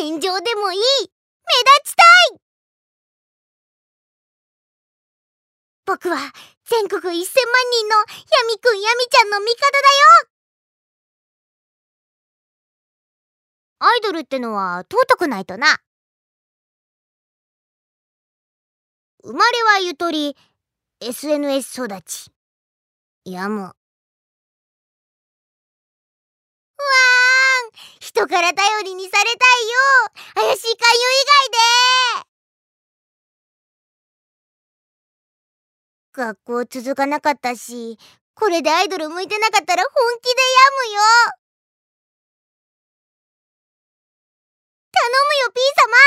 炎上でもいい。目立ちたい。僕は全国1000万人のヤミくんヤミちゃんの味方だよ。アイドルってのは尊くないとな。生まれはゆとり SNS 育ち。いやむわ人から頼りにされたいよ。怪しい勧誘以外で。学校続かなかったしこれでアイドル向いてなかったら本気で病むよ。頼むよ P 様。